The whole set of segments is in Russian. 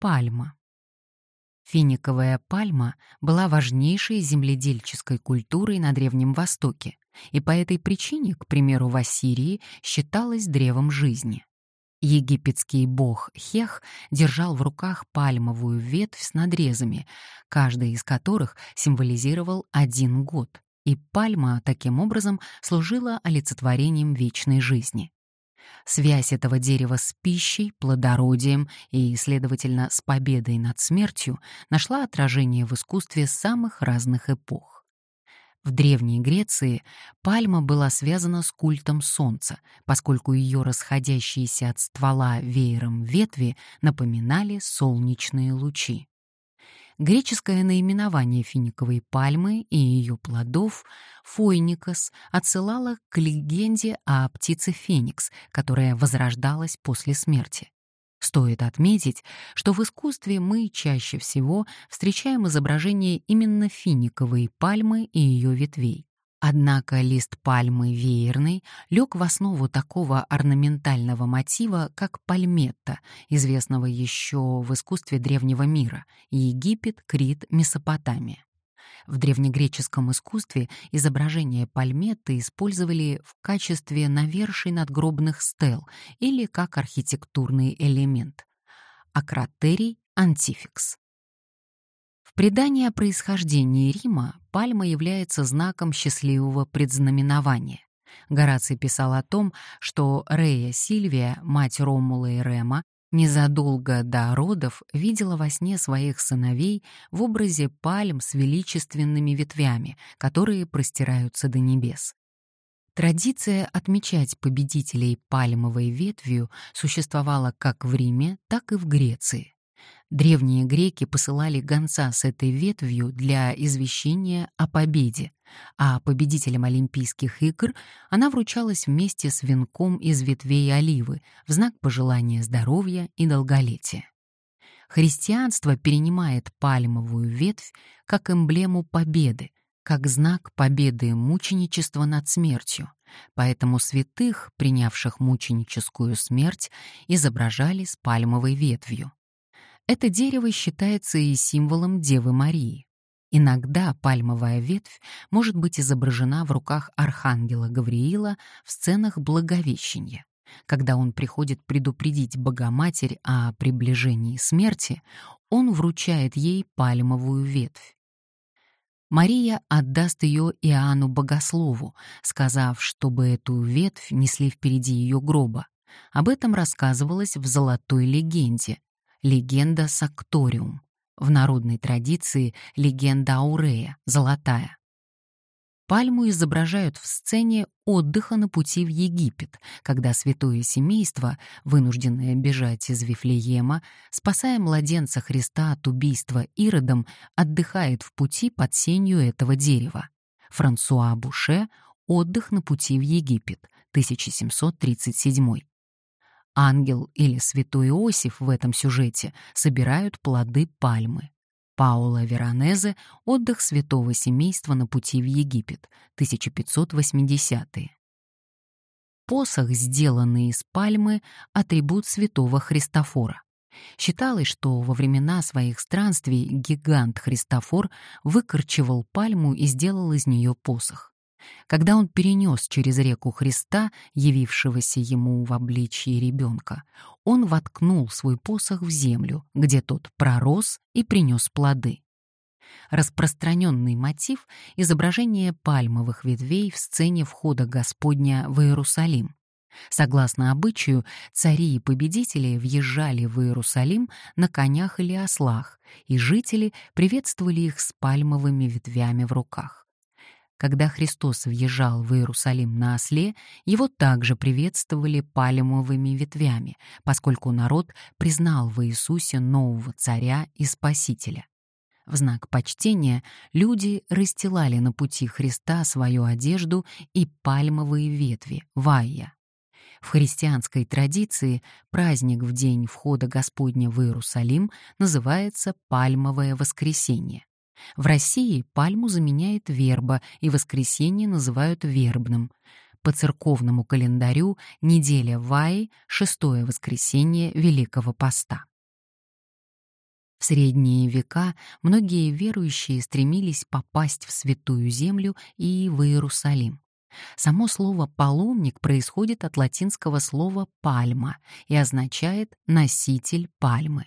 Пальма. Финиковая пальма была важнейшей земледельческой культурой на Древнем Востоке, и по этой причине, к примеру, в Ассирии считалась древом жизни. Египетский бог Хех держал в руках пальмовую ветвь с надрезами, каждый из которых символизировал один год, и пальма таким образом служила олицетворением вечной жизни. Связь этого дерева с пищей, плодородием и, следовательно, с победой над смертью нашла отражение в искусстве самых разных эпох. В Древней Греции пальма была связана с культом солнца, поскольку ее расходящиеся от ствола веером ветви напоминали солнечные лучи. Греческое наименование финиковой пальмы и ее плодов фойникос отсылало к легенде о птице Феникс, которая возрождалась после смерти. Стоит отметить, что в искусстве мы чаще всего встречаем изображение именно финиковой пальмы и ее ветвей. Однако лист пальмы веерный лег в основу такого орнаментального мотива, как пальметта, известного еще в искусстве древнего мира — Египет, Крит, Месопотамия. В древнегреческом искусстве изображение пальметты использовали в качестве навершей надгробных стел или как архитектурный элемент. Акратерий — антификс. В предании о происхождении Рима пальма является знаком счастливого предзнаменования. Гораций писал о том, что Рея Сильвия, мать Ромула и Рема, незадолго до родов видела во сне своих сыновей в образе пальм с величественными ветвями, которые простираются до небес. Традиция отмечать победителей пальмовой ветвью существовала как в Риме, так и в Греции. Древние греки посылали гонца с этой ветвью для извещения о победе, а победителям Олимпийских игр она вручалась вместе с венком из ветвей оливы в знак пожелания здоровья и долголетия. Христианство перенимает пальмовую ветвь как эмблему победы, как знак победы мученичества над смертью, поэтому святых, принявших мученическую смерть, изображали с пальмовой ветвью. Это дерево считается и символом Девы Марии. Иногда пальмовая ветвь может быть изображена в руках архангела Гавриила в сценах Благовещения. Когда он приходит предупредить Богоматерь о приближении смерти, он вручает ей пальмовую ветвь. Мария отдаст ее Иоанну Богослову, сказав, чтобы эту ветвь несли впереди ее гроба. Об этом рассказывалось в «Золотой легенде», легенда Сакториум, в народной традиции легенда Аурея, золотая. Пальму изображают в сцене отдыха на пути в Египет, когда святое семейство, вынужденное бежать из Вифлеема, спасая младенца Христа от убийства Иродом, отдыхает в пути под сенью этого дерева. Франсуа Буше «Отдых на пути в Египет», 1737. Ангел или святой Иосиф в этом сюжете собирают плоды пальмы. Паула Веронезе «Отдых святого семейства на пути в Египет», 1580-е. Посох, сделанный из пальмы, — атрибут святого Христофора. Считалось, что во времена своих странствий гигант Христофор выкорчевал пальму и сделал из нее посох. Когда он перенес через реку Христа, явившегося ему в обличье ребенка, он воткнул свой посох в землю, где тот пророс и принес плоды. Распространенный мотив — изображение пальмовых ветвей в сцене входа Господня в Иерусалим. Согласно обычаю, цари и победители въезжали в Иерусалим на конях или ослах, и жители приветствовали их с пальмовыми ветвями в руках. Когда Христос въезжал в Иерусалим на осле, его также приветствовали пальмовыми ветвями, поскольку народ признал в Иисусе нового царя и спасителя. В знак почтения люди расстилали на пути Христа свою одежду и пальмовые ветви, вайя. В христианской традиции праздник в день входа Господня в Иерусалим называется Пальмовое воскресенье. В России пальму заменяет верба, и воскресенье называют вербным. По церковному календарю неделя Ваи — шестое воскресенье Великого Поста. В средние века многие верующие стремились попасть в Святую Землю и в Иерусалим. Само слово «паломник» происходит от латинского слова «пальма» и означает «носитель пальмы».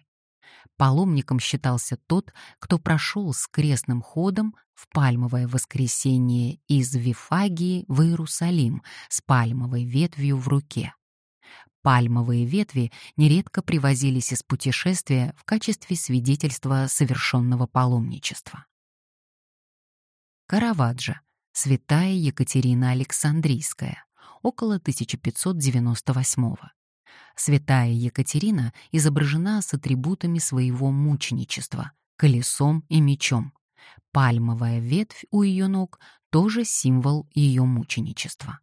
Паломником считался тот, кто прошел с крестным ходом в пальмовое воскресенье из Вифагии в Иерусалим с пальмовой ветвью в руке. Пальмовые ветви нередко привозились из путешествия в качестве свидетельства совершенного паломничества. Караваджо. Святая Екатерина Александрийская. Около 1598 -го. Святая Екатерина изображена с атрибутами своего мученичества — колесом и мечом. Пальмовая ветвь у ее ног — тоже символ ее мученичества.